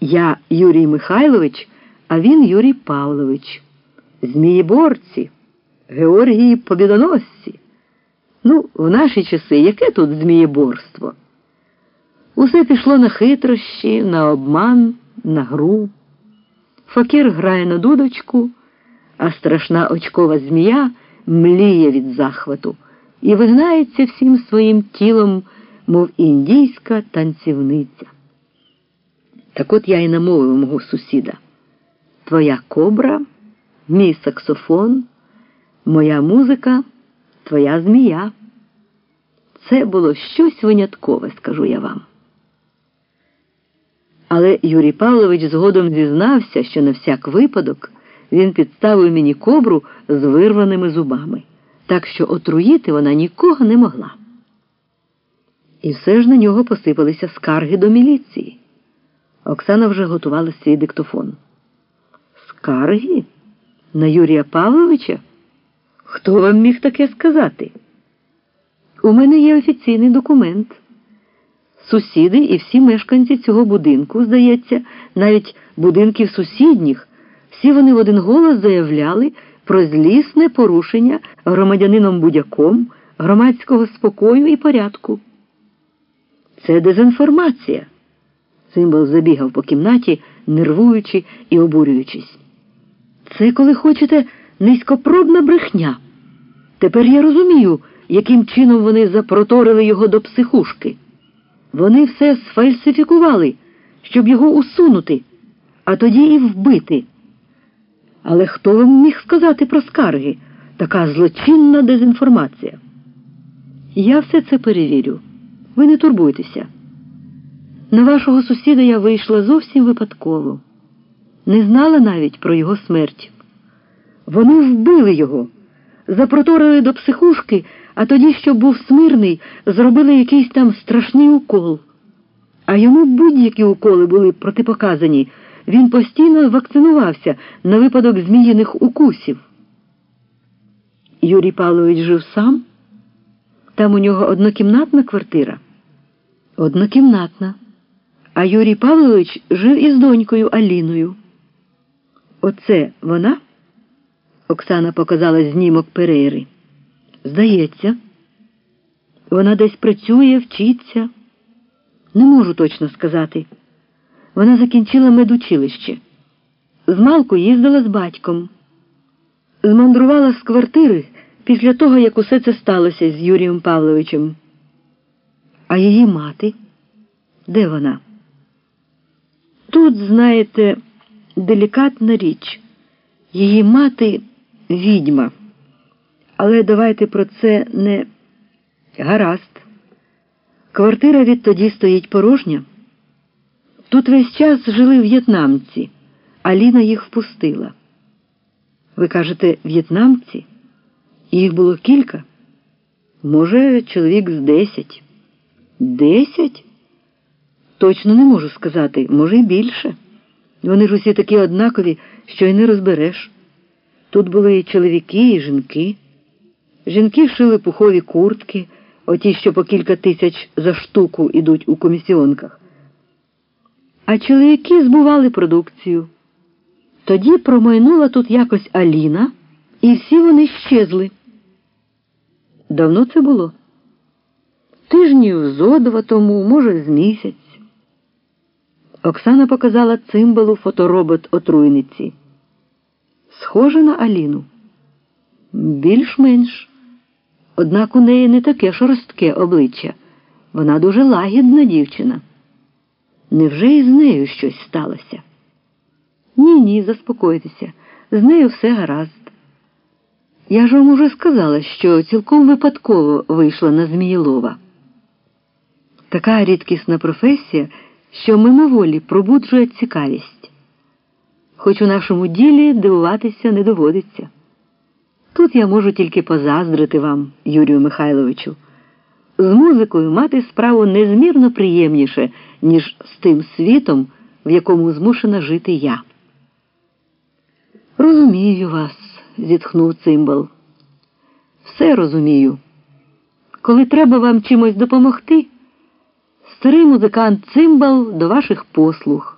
Я Юрій Михайлович, а він Юрій Павлович. Змієборці, Георгії Побідоносці. Ну, в наші часи яке тут змієборство? Усе пішло на хитрощі, на обман, на гру. Факір грає на дудочку, а страшна очкова змія мліє від захвату і вигнається всім своїм тілом, мов індійська танцівниця. Так от я й намовив мого сусіда. Твоя кобра, мій саксофон, моя музика, твоя змія. Це було щось виняткове, скажу я вам. Але Юрій Павлович згодом зізнався, що на всяк випадок він підставив мені кобру з вирваними зубами, так що отруїти вона нікого не могла. І все ж на нього посипалися скарги до міліції. Оксана вже готувала свій диктофон. Скарги? На Юрія Павловича? Хто вам міг таке сказати? У мене є офіційний документ. Сусіди і всі мешканці цього будинку, здається, навіть будинків сусідніх, всі вони в один голос заявляли про злісне порушення громадянином будяком громадського спокою і порядку. Це дезінформація. Символ забігав по кімнаті, нервуючи і обурюючись. Це, коли хочете, низькопробна брехня. Тепер я розумію, яким чином вони запроторили його до психушки. Вони все сфальсифікували, щоб його усунути, а тоді і вбити. Але хто вам міг сказати про скарги? Така злочинна дезінформація. Я все це перевірю. Ви не турбуйтеся. На вашого сусіда я вийшла зовсім випадково, не знала навіть про його смерть. Вони вбили його, запроторили до психушки, а тоді, щоб був смирний, зробили якийсь там страшний укол. А йому будь-які уколи були протипоказані. Він постійно вакцинувався на випадок зміїних укусів. Юрій Павлович жив сам. Там у нього однокімнатна квартира. Однокімнатна. А Юрій Павлович жив із донькою Аліною. Оце вона? Оксана показала знімок Перейри. Здається, вона десь працює, вчиться. Не можу точно сказати. Вона закінчила медучилище. Змалку їздила з батьком. Змандрувала з квартири після того, як усе це сталося з Юрієм Павловичем. А її мати? Де вона? Тут, знаєте, делікатна річ. Її мати відьма. Але давайте про це не гаразд. Квартира відтоді стоїть порожня. Тут весь час жили в'єтнамці, а Ліна їх впустила. Ви кажете, в'єтнамці? Їх було кілька? Може, чоловік з десять. Десять? Точно не можу сказати, може, й більше. Вони ж усі такі однакові, що й не розбереш. Тут були і чоловіки, і жінки. Жінки шили пухові куртки, оті, що по кілька тисяч за штуку ідуть у комісіонках. А чоловіки збували продукцію. Тоді промайнула тут якось Аліна, і всі вони щезли. Давно це було? Тижнів зо два тому, може, з місяць. Оксана показала цимбалу фоторобот отруйниці. Схоже на Аліну. Більш-менш. Однак у неї не таке шорстке обличчя. Вона дуже лагідна дівчина. Невже і з нею щось сталося? Ні, ні, заспокойтеся. З нею все гаразд. Я ж вам уже сказала, що цілком випадково вийшла на Змієлова. Така рідкісна професія, що мимоволі пробуджує цікавість. Хоч у нашому ділі дивуватися не доводиться. Тут я можу тільки позаздрити вам, Юрію Михайловичу. З музикою мати справу незмірно приємніше, ніж з тим світом, в якому змушена жити я. Розумію вас, зітхнув цимбал. Все розумію. Коли треба вам чимось допомогти, старий музикант цимбал до ваших послуг.